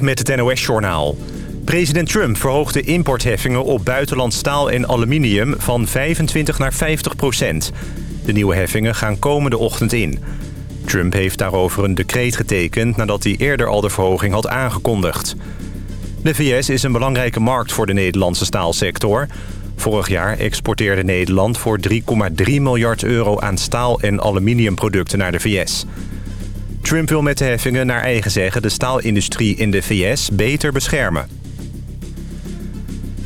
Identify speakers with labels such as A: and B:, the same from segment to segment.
A: met het NOS-journaal. President Trump verhoogt de importheffingen op buitenland staal en aluminium van 25 naar 50 procent. De nieuwe heffingen gaan komende ochtend in. Trump heeft daarover een decreet getekend nadat hij eerder al de verhoging had aangekondigd. De VS is een belangrijke markt voor de Nederlandse staalsector. Vorig jaar exporteerde Nederland voor 3,3 miljard euro aan staal- en aluminiumproducten naar de VS. Trump wil met de heffingen naar eigen zeggen de staalindustrie in de VS beter beschermen.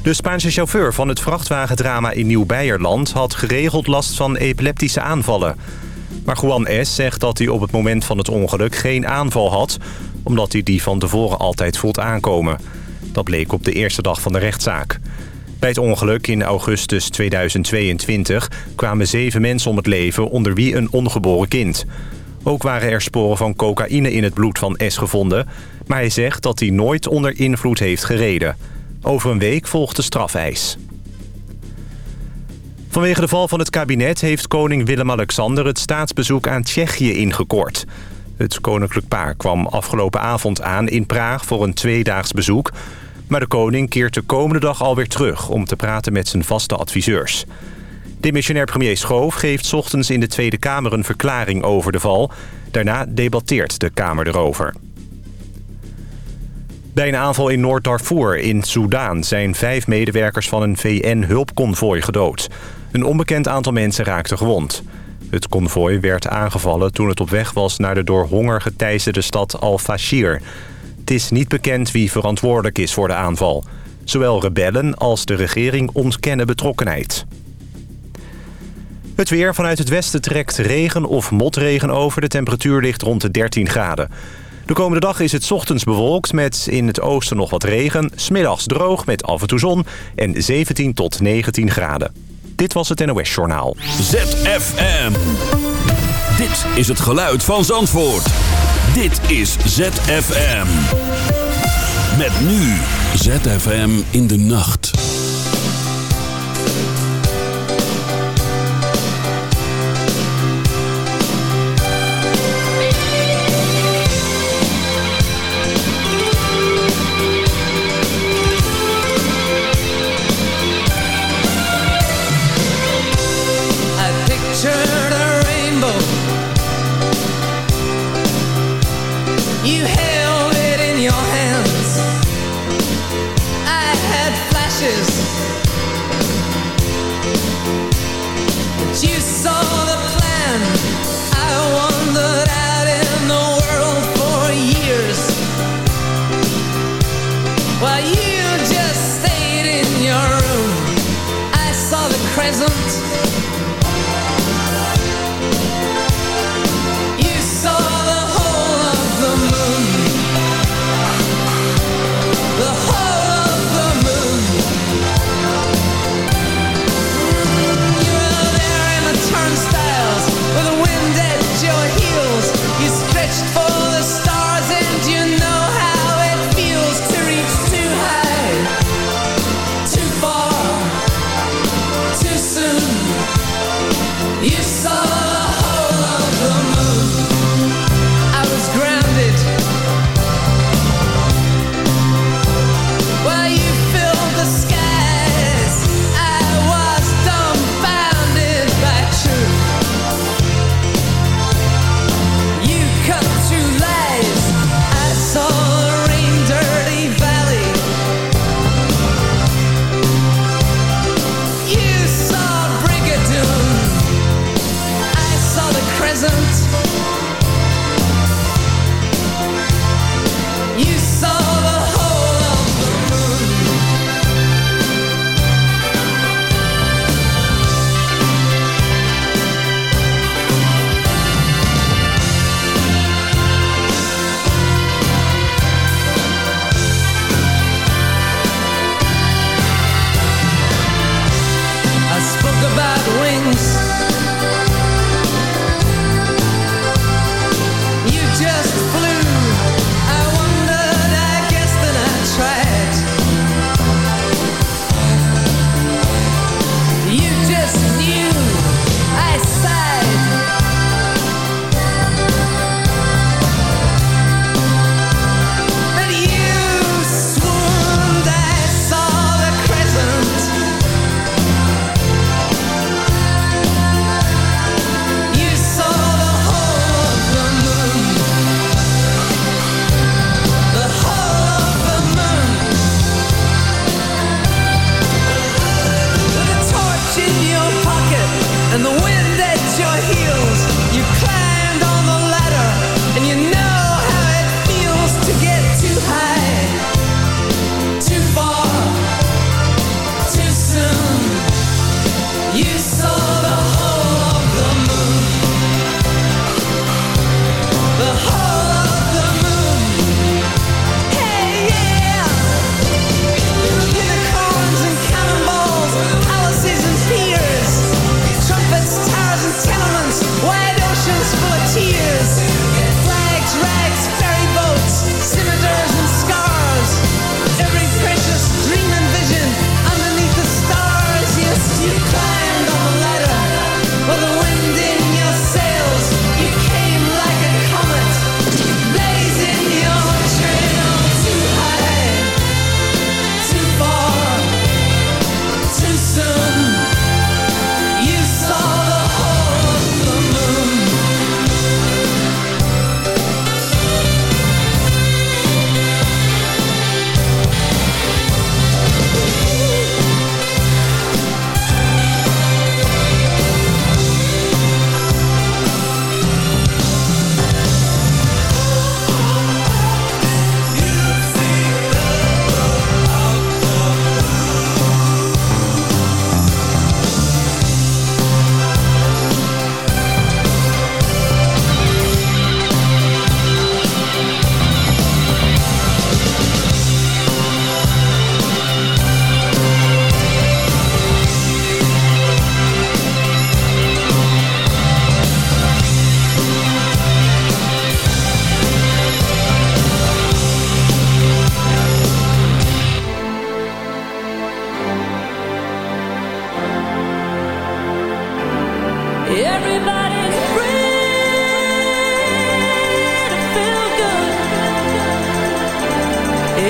A: De Spaanse chauffeur van het vrachtwagendrama in Nieuw-Beierland... had geregeld last van epileptische aanvallen. Maar Juan S. zegt dat hij op het moment van het ongeluk geen aanval had... omdat hij die van tevoren altijd voelt aankomen. Dat bleek op de eerste dag van de rechtszaak. Bij het ongeluk in augustus 2022 kwamen zeven mensen om het leven... onder wie een ongeboren kind... Ook waren er sporen van cocaïne in het bloed van S gevonden... maar hij zegt dat hij nooit onder invloed heeft gereden. Over een week volgt de strafeis. Vanwege de val van het kabinet heeft koning Willem-Alexander... het staatsbezoek aan Tsjechië ingekort. Het koninklijk paar kwam afgelopen avond aan in Praag voor een tweedaags bezoek... maar de koning keert de komende dag alweer terug... om te praten met zijn vaste adviseurs. Demissionair premier Schoof geeft ochtends in de Tweede Kamer een verklaring over de val. Daarna debatteert de Kamer erover. Bij een aanval in Noord-Darfur in Soudaan zijn vijf medewerkers van een VN-hulpconvooi gedood. Een onbekend aantal mensen raakte gewond. Het konvooi werd aangevallen toen het op weg was naar de door honger geteisterde stad Al-Fashir. Het is niet bekend wie verantwoordelijk is voor de aanval. Zowel rebellen als de regering ontkennen betrokkenheid. Het weer vanuit het westen trekt regen of motregen over. De temperatuur ligt rond de 13 graden. De komende dag is het ochtends bewolkt met in het oosten nog wat regen. Smiddags droog met af en toe zon en 17 tot 19 graden. Dit was het NOS Journaal.
B: ZFM. Dit is het geluid van Zandvoort. Dit is ZFM. Met nu ZFM in de nacht.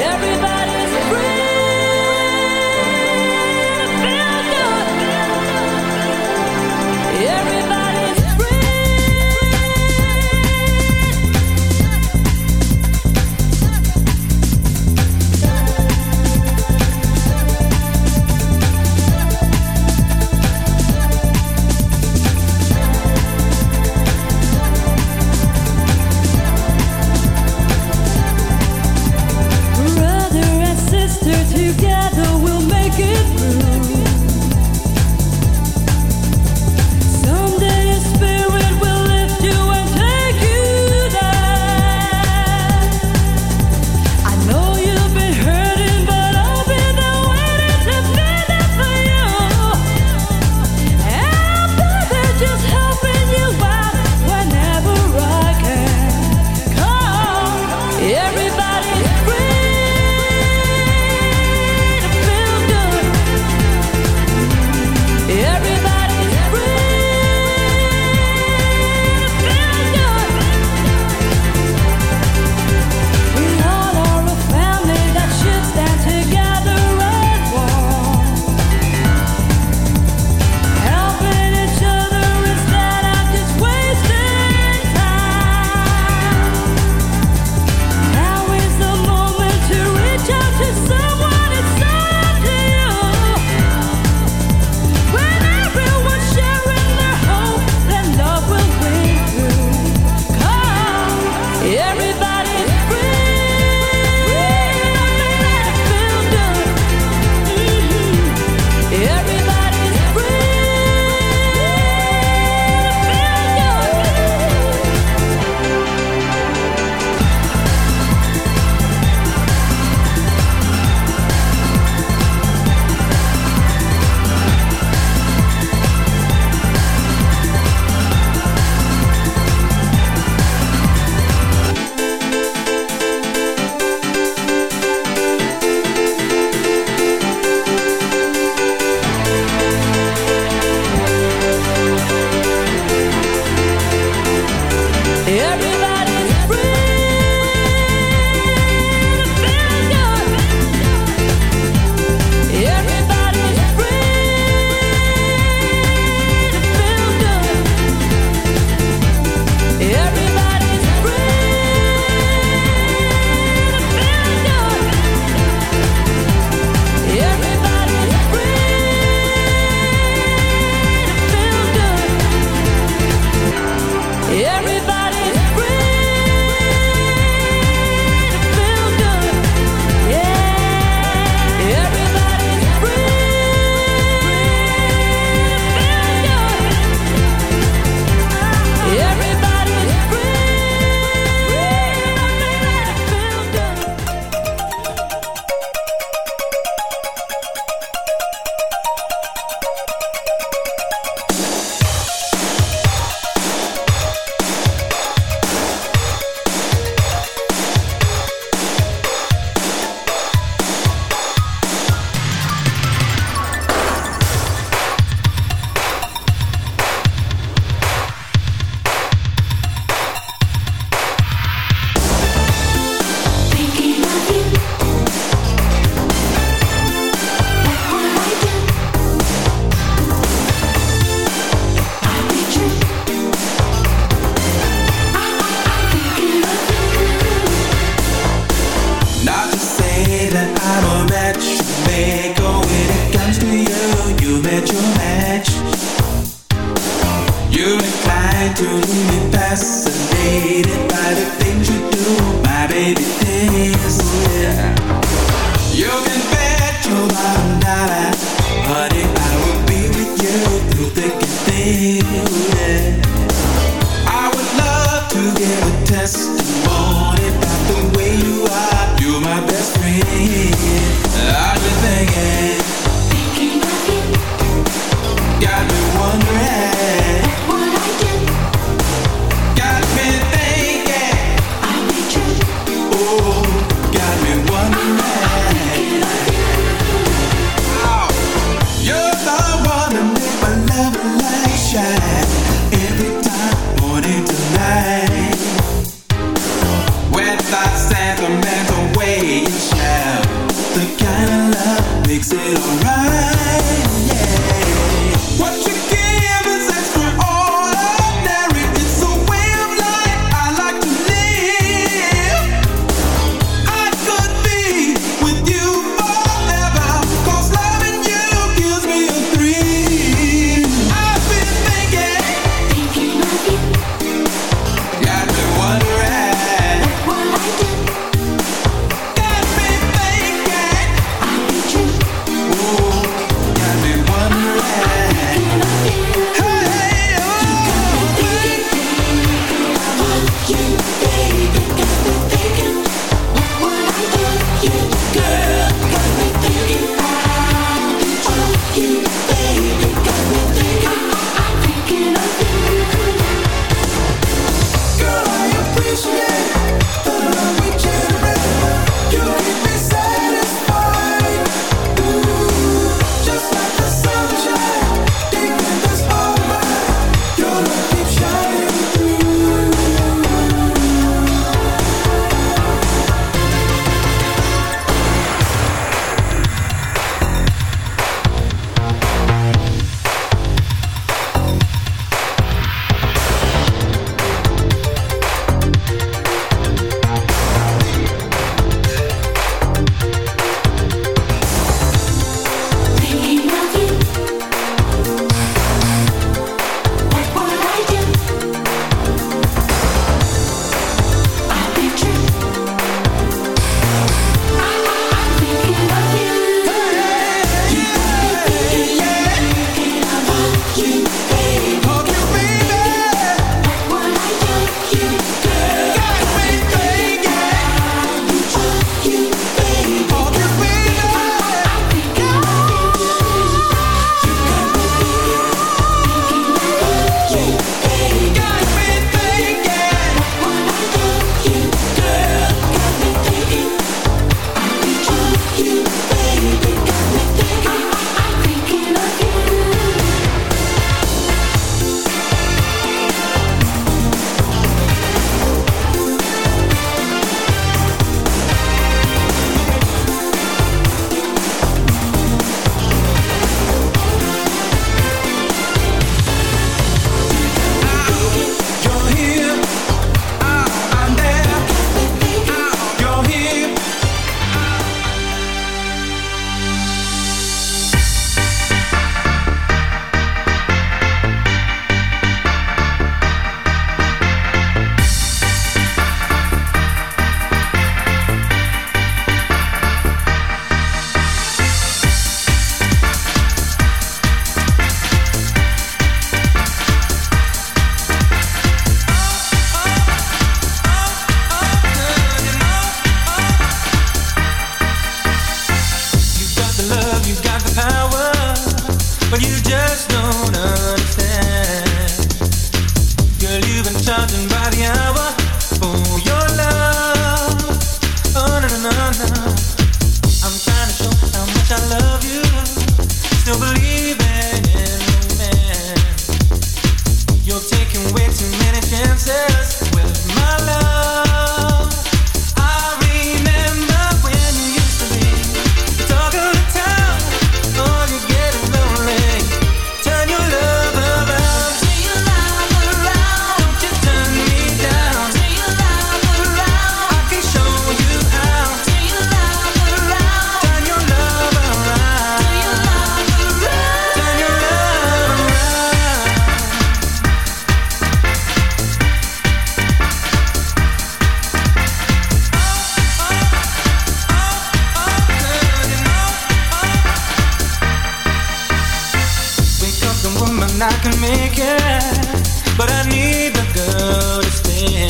C: everybody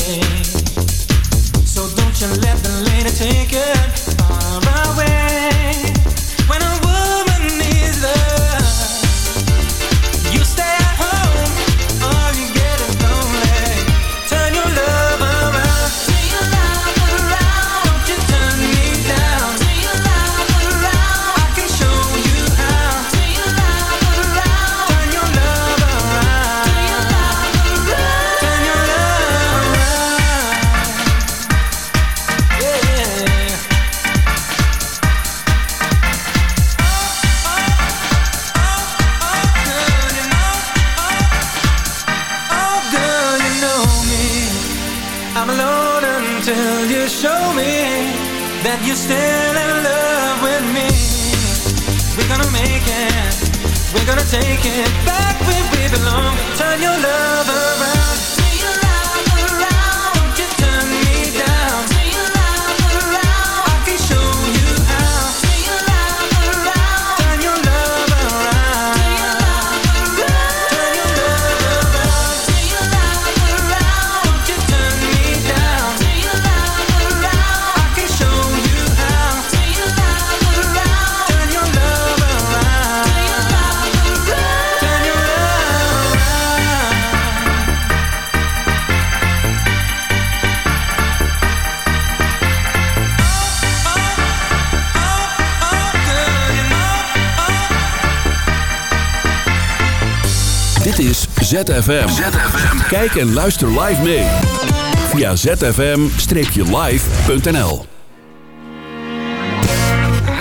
C: yeah.
B: ZFM. Kijk en luister live mee. Via zfm-live.nl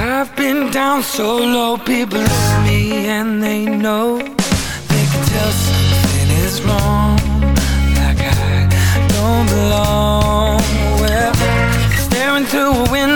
B: I've been down so low, people look me and they know. They can tell something is wrong. Like I don't belong. Well, staring through a window,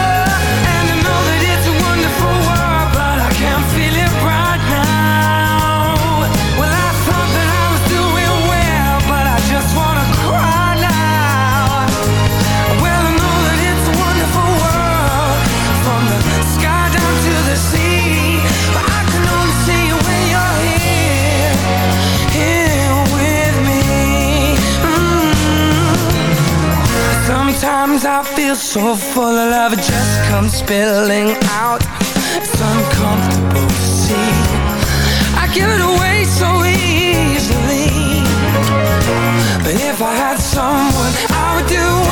B: Sometimes I feel so full of love It just comes spilling out. It's uncomfortable to see. I give it away so easily. But if I had someone I would do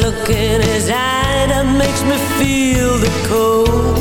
C: look in his eye that makes me feel the cold.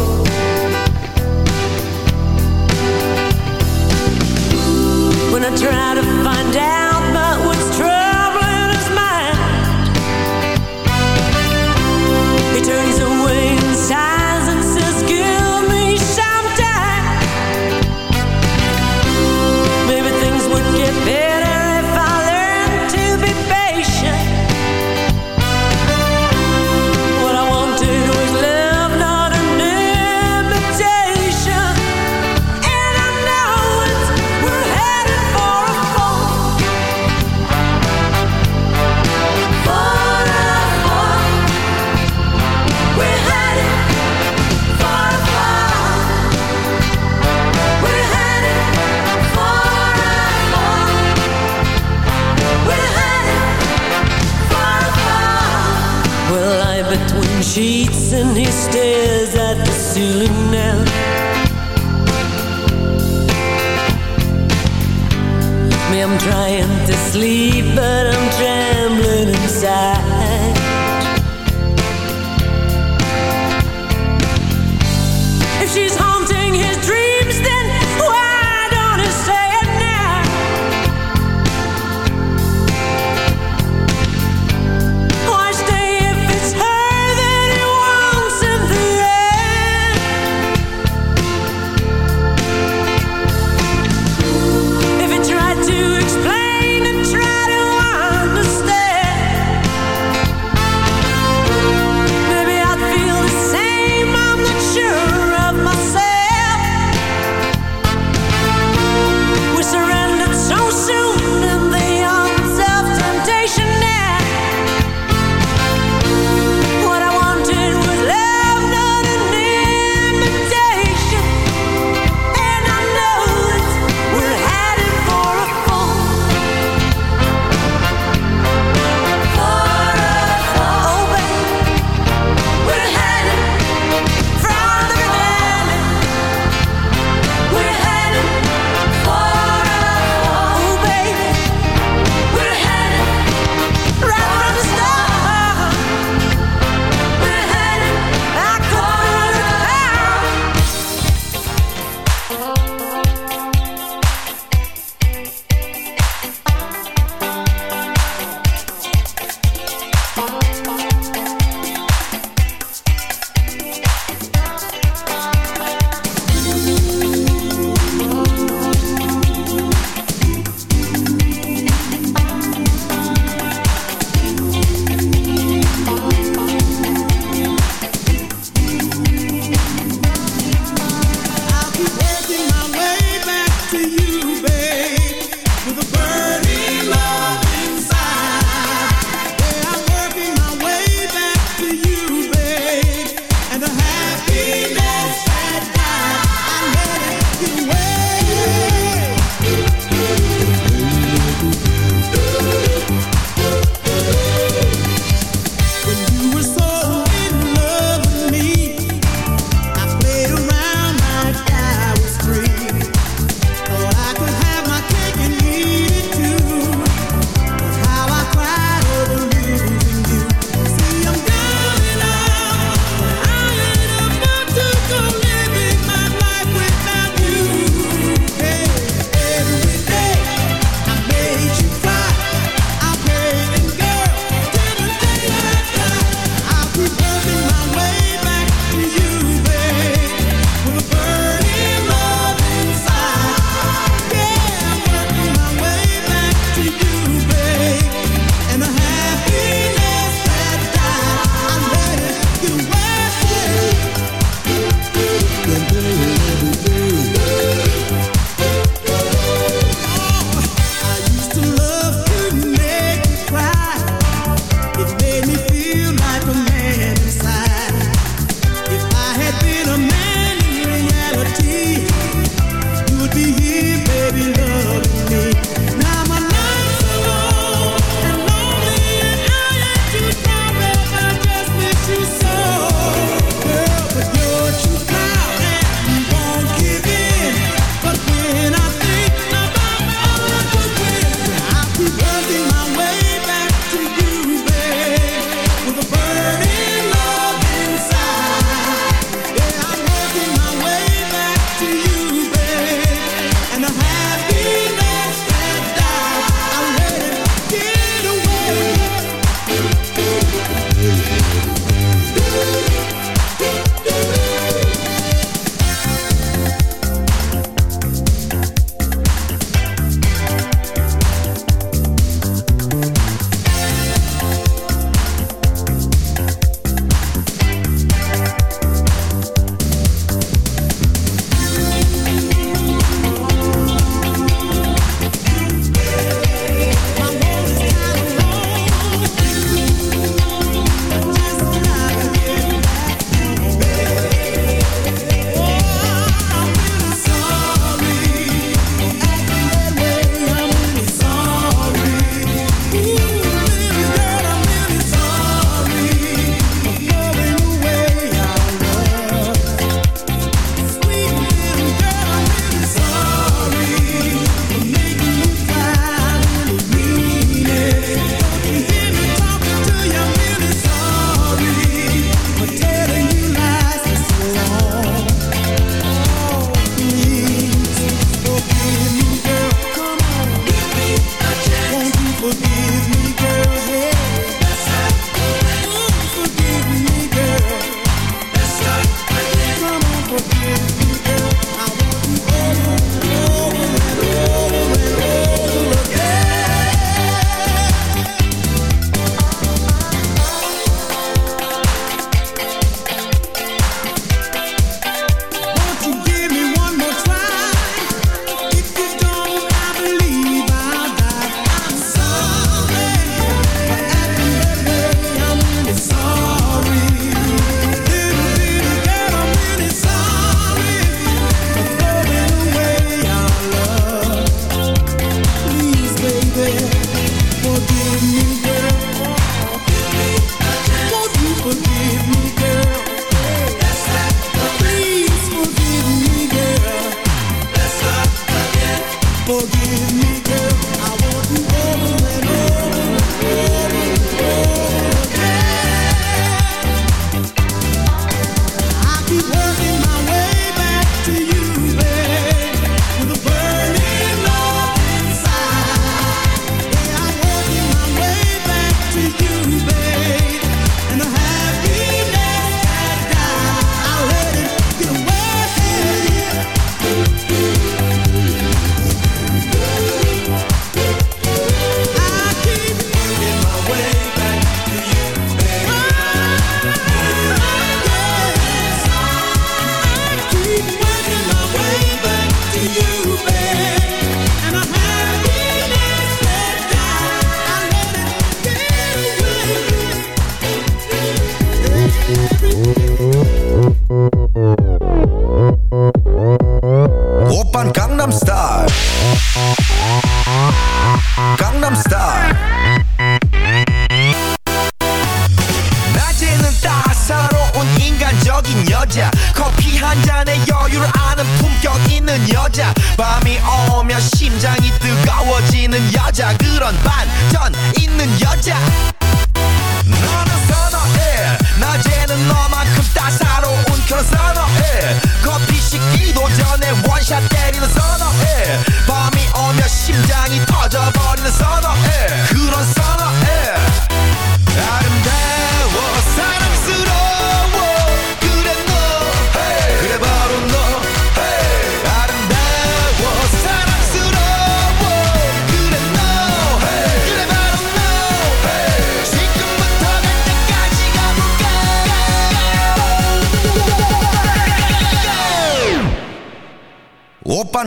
D: you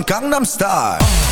D: Gangnam Style.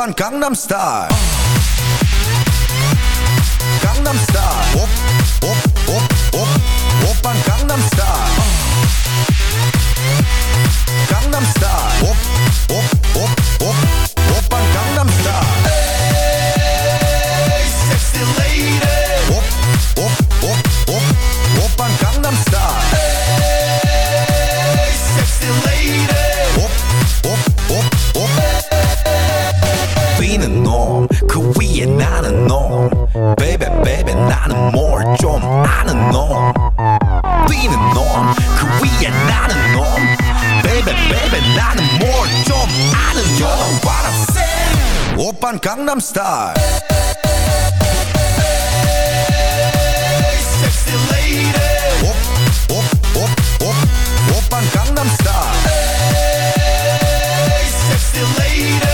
D: van Gangnam Style. star. Hey, sexy lady. Gangnam Style Hey, sexy lady.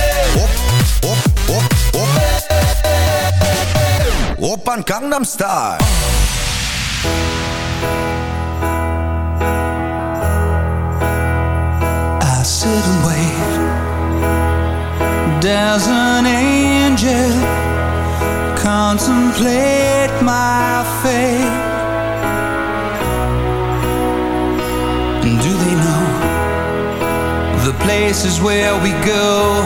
B: Gangnam Star. played my fate And do they know The places where we go?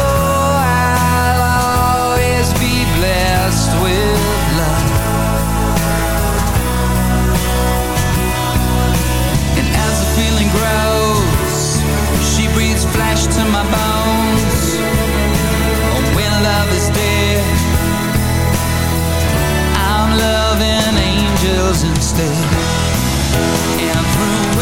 B: was instead. And through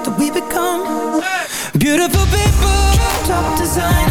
B: beautiful people. Top designer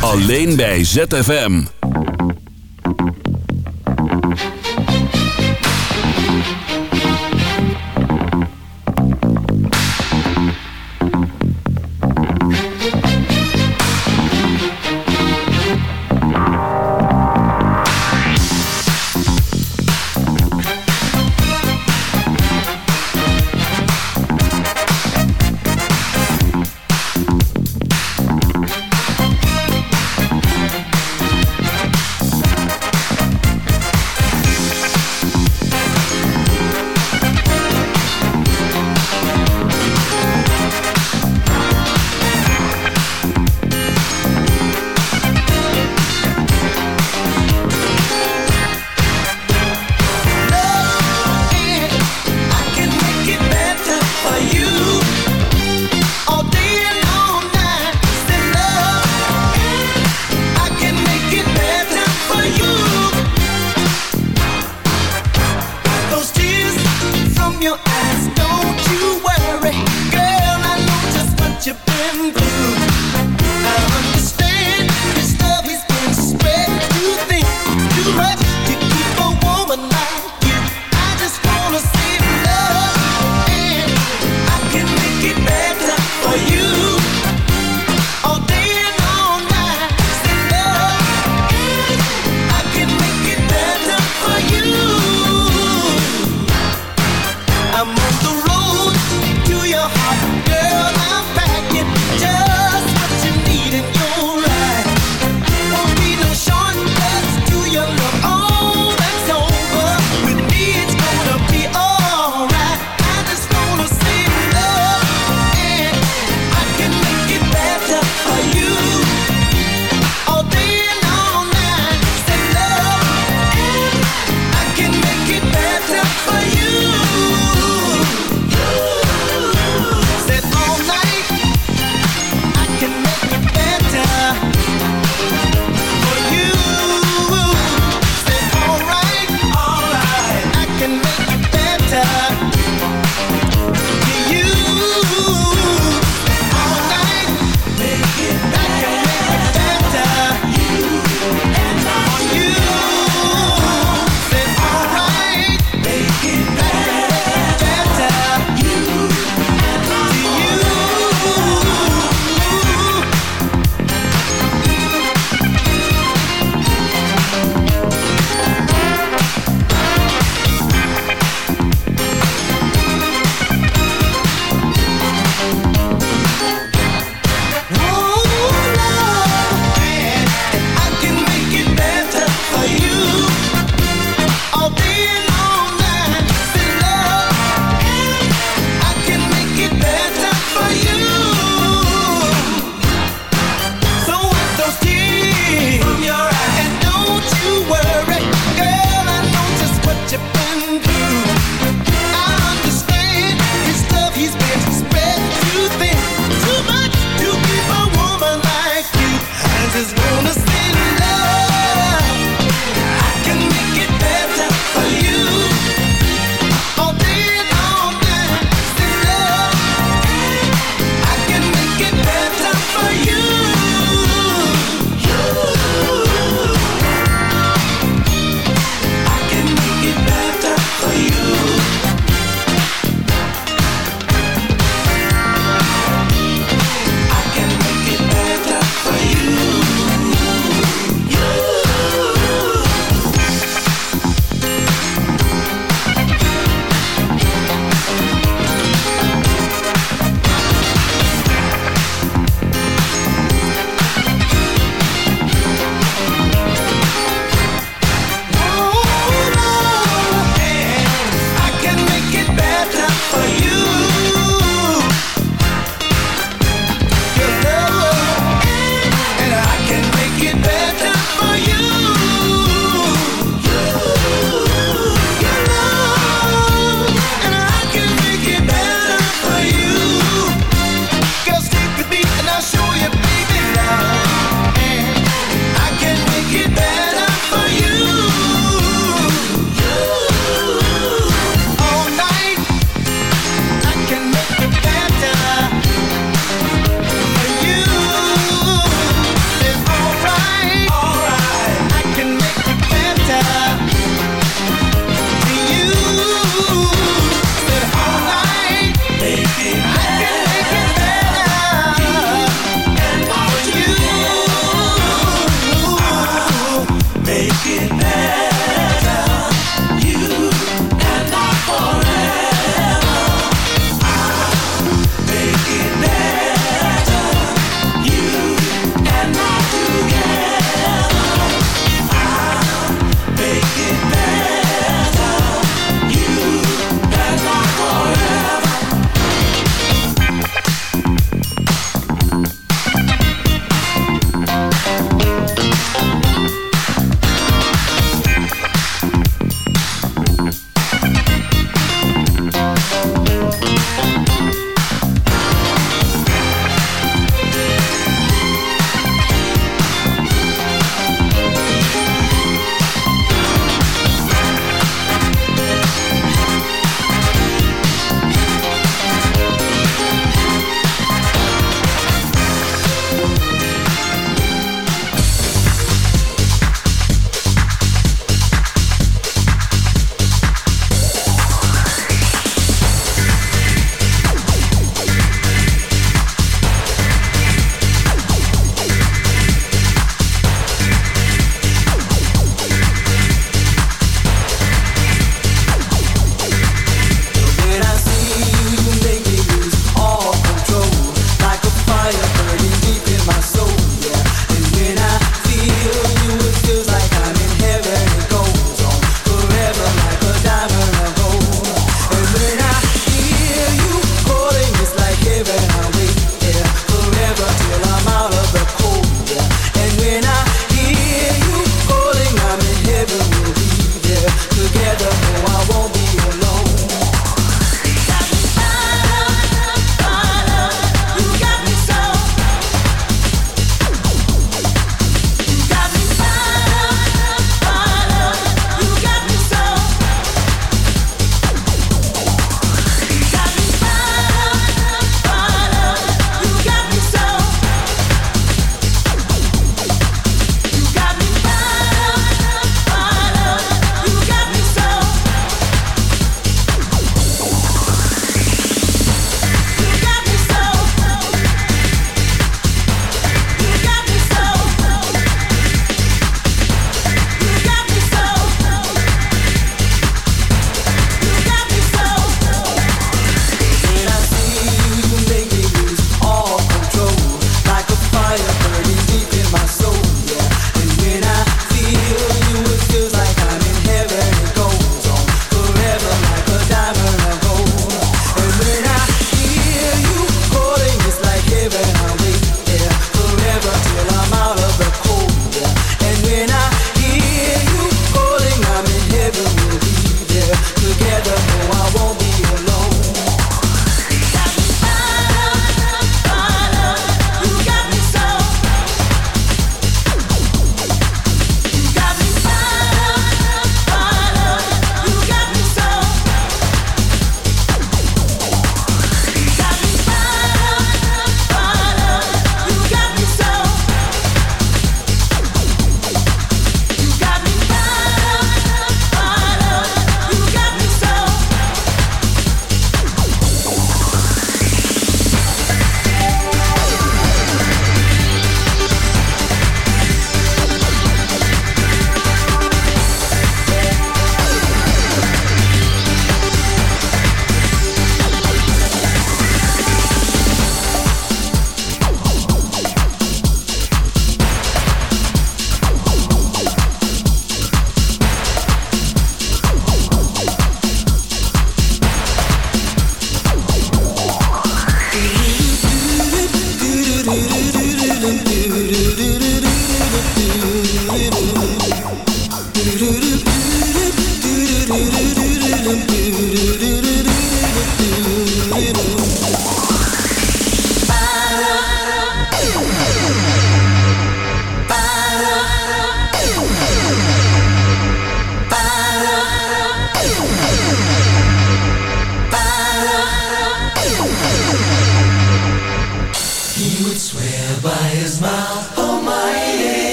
E: Alleen bij ZFM.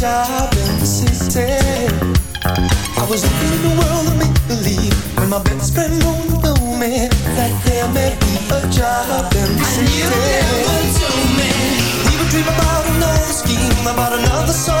F: job in the city. I was living in a world of make-believe when my best friend told me that there may be a job in the and city. And you never told me. We would dream about another scheme, about another
E: song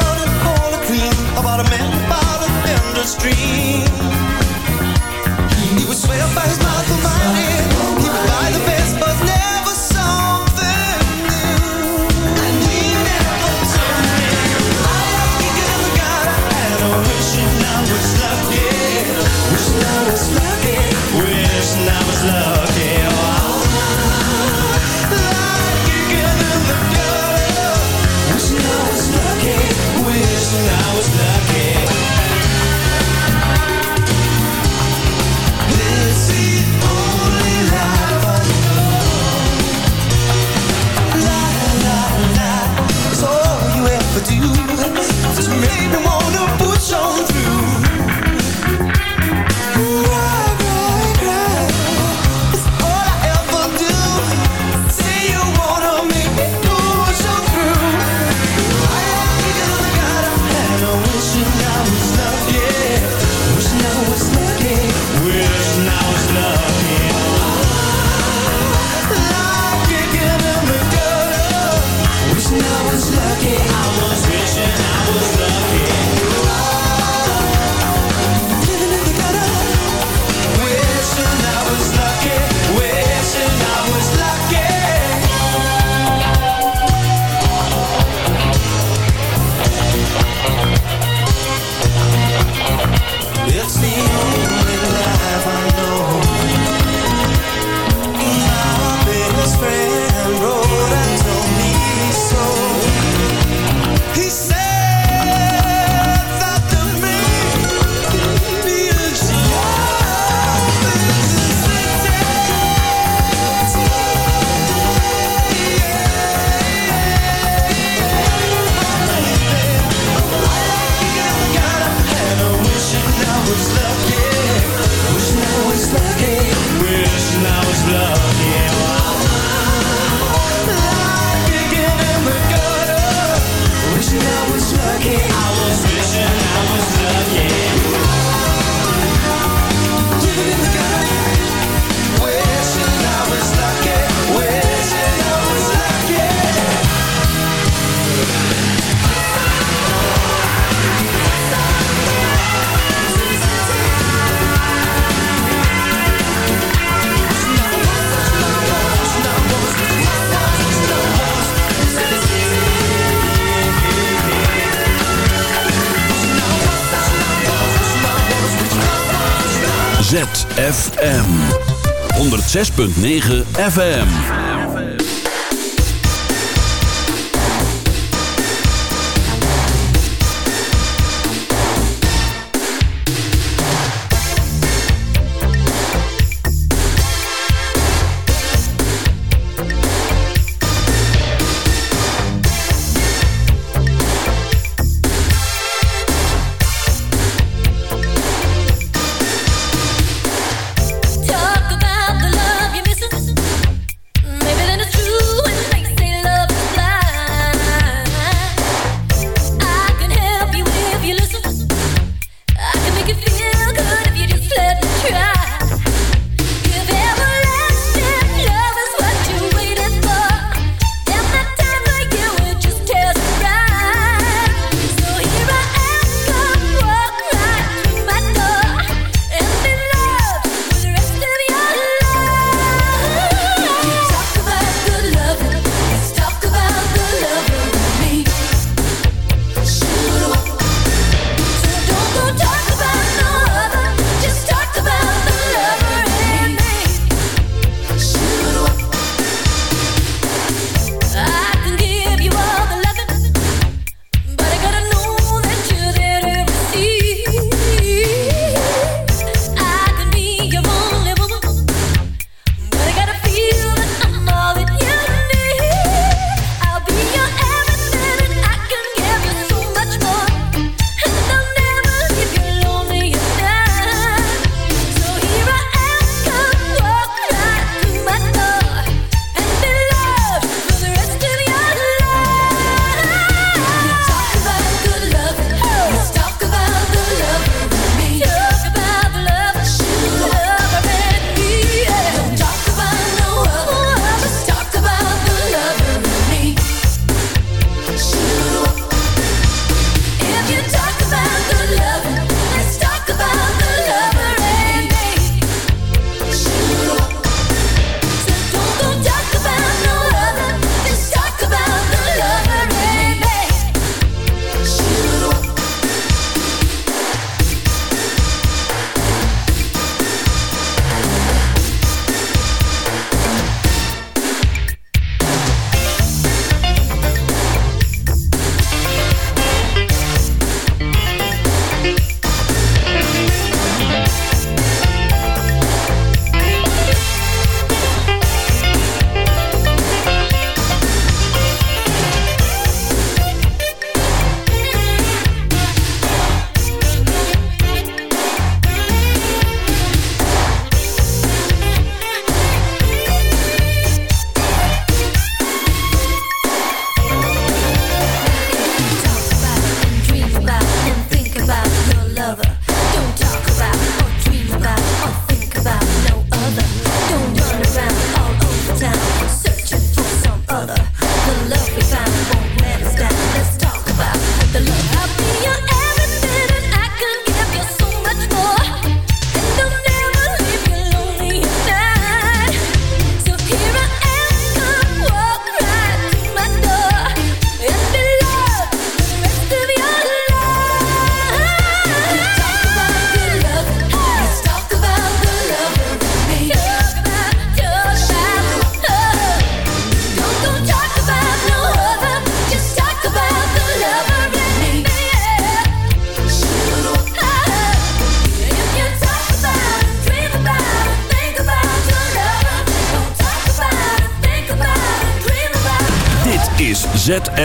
E: 6.9 FM.